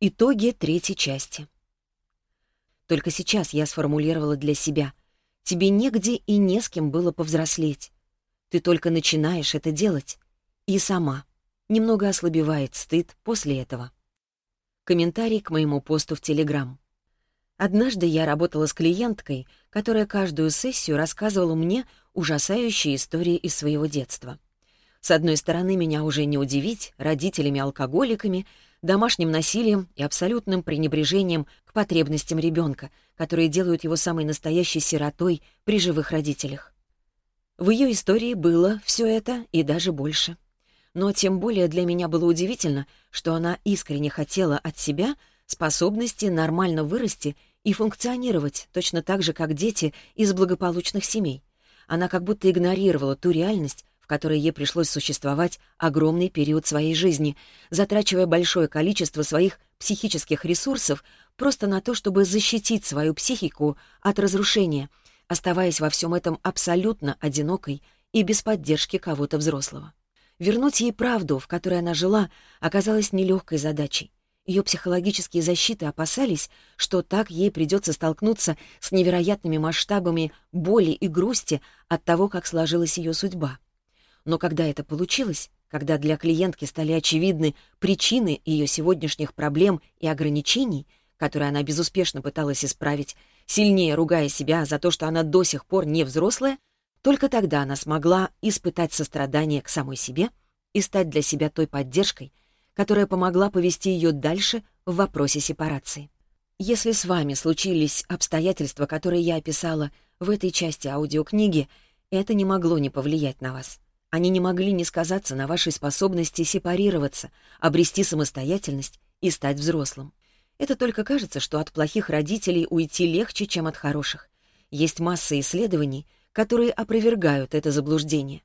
Итоги третьей части. Только сейчас я сформулировала для себя. Тебе негде и не с кем было повзрослеть. Ты только начинаешь это делать. И сама. Немного ослабевает стыд после этого. Комментарий к моему посту в Телеграм. Однажды я работала с клиенткой, которая каждую сессию рассказывала мне ужасающие истории из своего детства. С одной стороны, меня уже не удивить родителями-алкоголиками — домашним насилием и абсолютным пренебрежением к потребностям ребенка, которые делают его самой настоящей сиротой при живых родителях. В ее истории было все это и даже больше. Но тем более для меня было удивительно, что она искренне хотела от себя способности нормально вырасти и функционировать точно так же, как дети из благополучных семей. Она как будто игнорировала ту реальность, которые ей пришлось существовать огромный период своей жизни, затрачивая большое количество своих психических ресурсов просто на то, чтобы защитить свою психику от разрушения, оставаясь во всем этом абсолютно одинокой и без поддержки кого-то взрослого. Вернуть ей правду, в которой она жила, оказалось нелегкой задачей. Ее психологические защиты опасались, что так ей придется столкнуться с невероятными масштабами боли и грусти от того, как сложилась ее судьба. Но когда это получилось, когда для клиентки стали очевидны причины ее сегодняшних проблем и ограничений, которые она безуспешно пыталась исправить, сильнее ругая себя за то, что она до сих пор не взрослая, только тогда она смогла испытать сострадание к самой себе и стать для себя той поддержкой, которая помогла повести ее дальше в вопросе сепарации. Если с вами случились обстоятельства, которые я описала в этой части аудиокниги, это не могло не повлиять на вас. Они не могли не сказаться на вашей способности сепарироваться, обрести самостоятельность и стать взрослым. Это только кажется, что от плохих родителей уйти легче, чем от хороших. Есть масса исследований, которые опровергают это заблуждение.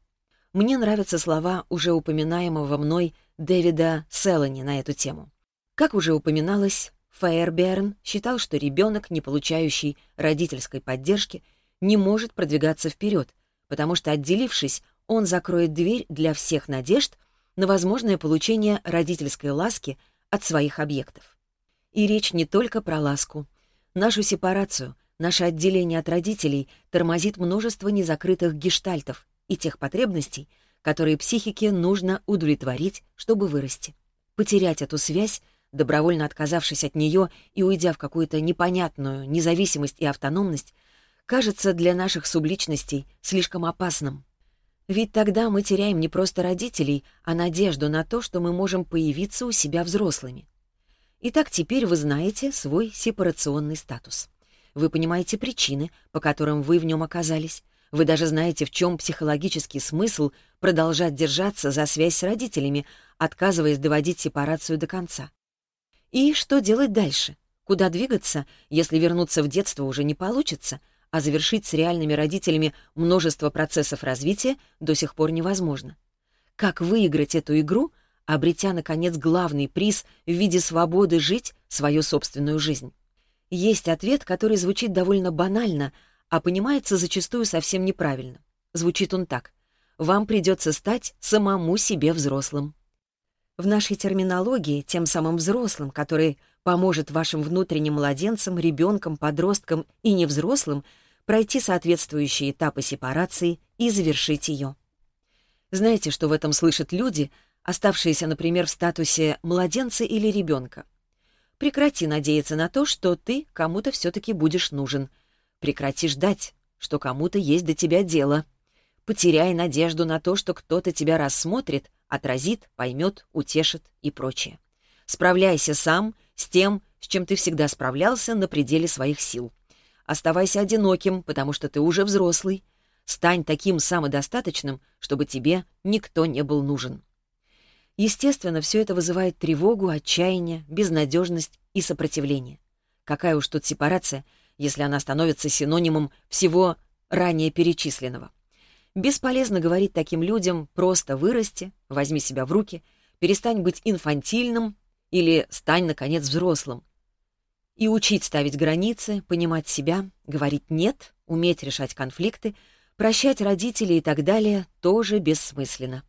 Мне нравятся слова уже упоминаемого мной Дэвида Селлани на эту тему. Как уже упоминалось, Фаерберн считал, что ребенок, не получающий родительской поддержки, не может продвигаться вперед, потому что, отделившись, он закроет дверь для всех надежд на возможное получение родительской ласки от своих объектов. И речь не только про ласку. Нашу сепарацию, наше отделение от родителей тормозит множество незакрытых гештальтов и тех потребностей, которые психике нужно удовлетворить, чтобы вырасти. Потерять эту связь, добровольно отказавшись от нее и уйдя в какую-то непонятную независимость и автономность, кажется для наших субличностей слишком опасным. Ведь тогда мы теряем не просто родителей, а надежду на то, что мы можем появиться у себя взрослыми. Итак, теперь вы знаете свой сепарационный статус. Вы понимаете причины, по которым вы в нем оказались. Вы даже знаете, в чем психологический смысл продолжать держаться за связь с родителями, отказываясь доводить сепарацию до конца. И что делать дальше? Куда двигаться, если вернуться в детство уже не получится — а завершить с реальными родителями множество процессов развития до сих пор невозможно. Как выиграть эту игру, обретя, наконец, главный приз в виде свободы жить свою собственную жизнь? Есть ответ, который звучит довольно банально, а понимается зачастую совсем неправильно. Звучит он так. «Вам придется стать самому себе взрослым». В нашей терминологии тем самым взрослым, который поможет вашим внутренним младенцам, ребенкам, подросткам и невзрослым пройти соответствующие этапы сепарации и завершить ее. Знаете, что в этом слышат люди, оставшиеся, например, в статусе младенца или ребенка? Прекрати надеяться на то, что ты кому-то все-таки будешь нужен. Прекрати ждать, что кому-то есть до тебя дело. Потеряй надежду на то, что кто-то тебя рассмотрит, отразит, поймет, утешит и прочее. Справляйся сам с тем, с чем ты всегда справлялся на пределе своих сил. Оставайся одиноким, потому что ты уже взрослый. Стань таким самодостаточным, чтобы тебе никто не был нужен. Естественно, все это вызывает тревогу, отчаяние, безнадежность и сопротивление. Какая уж тут сепарация, если она становится синонимом всего ранее перечисленного. Бесполезно говорить таким людям «просто вырасти», «возьми себя в руки», «перестань быть инфантильным» или «стань, наконец, взрослым», и учить ставить границы, понимать себя, говорить «нет», уметь решать конфликты, прощать родителей и так далее тоже бессмысленно.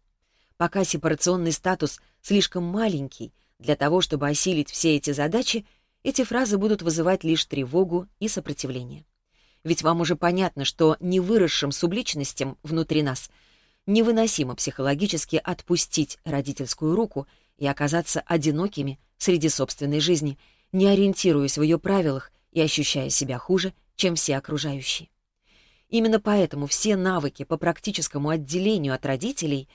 Пока сепарационный статус слишком маленький для того, чтобы осилить все эти задачи, эти фразы будут вызывать лишь тревогу и сопротивление. Ведь вам уже понятно, что невыросшим субличностям внутри нас невыносимо психологически отпустить родительскую руку и оказаться одинокими среди собственной жизни — не ориентируясь в ее правилах и ощущая себя хуже, чем все окружающие. Именно поэтому все навыки по практическому отделению от родителей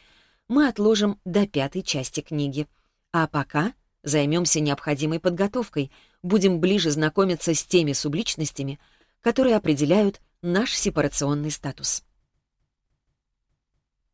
мы отложим до пятой части книги. А пока займемся необходимой подготовкой, будем ближе знакомиться с теми субличностями, которые определяют наш сепарационный статус.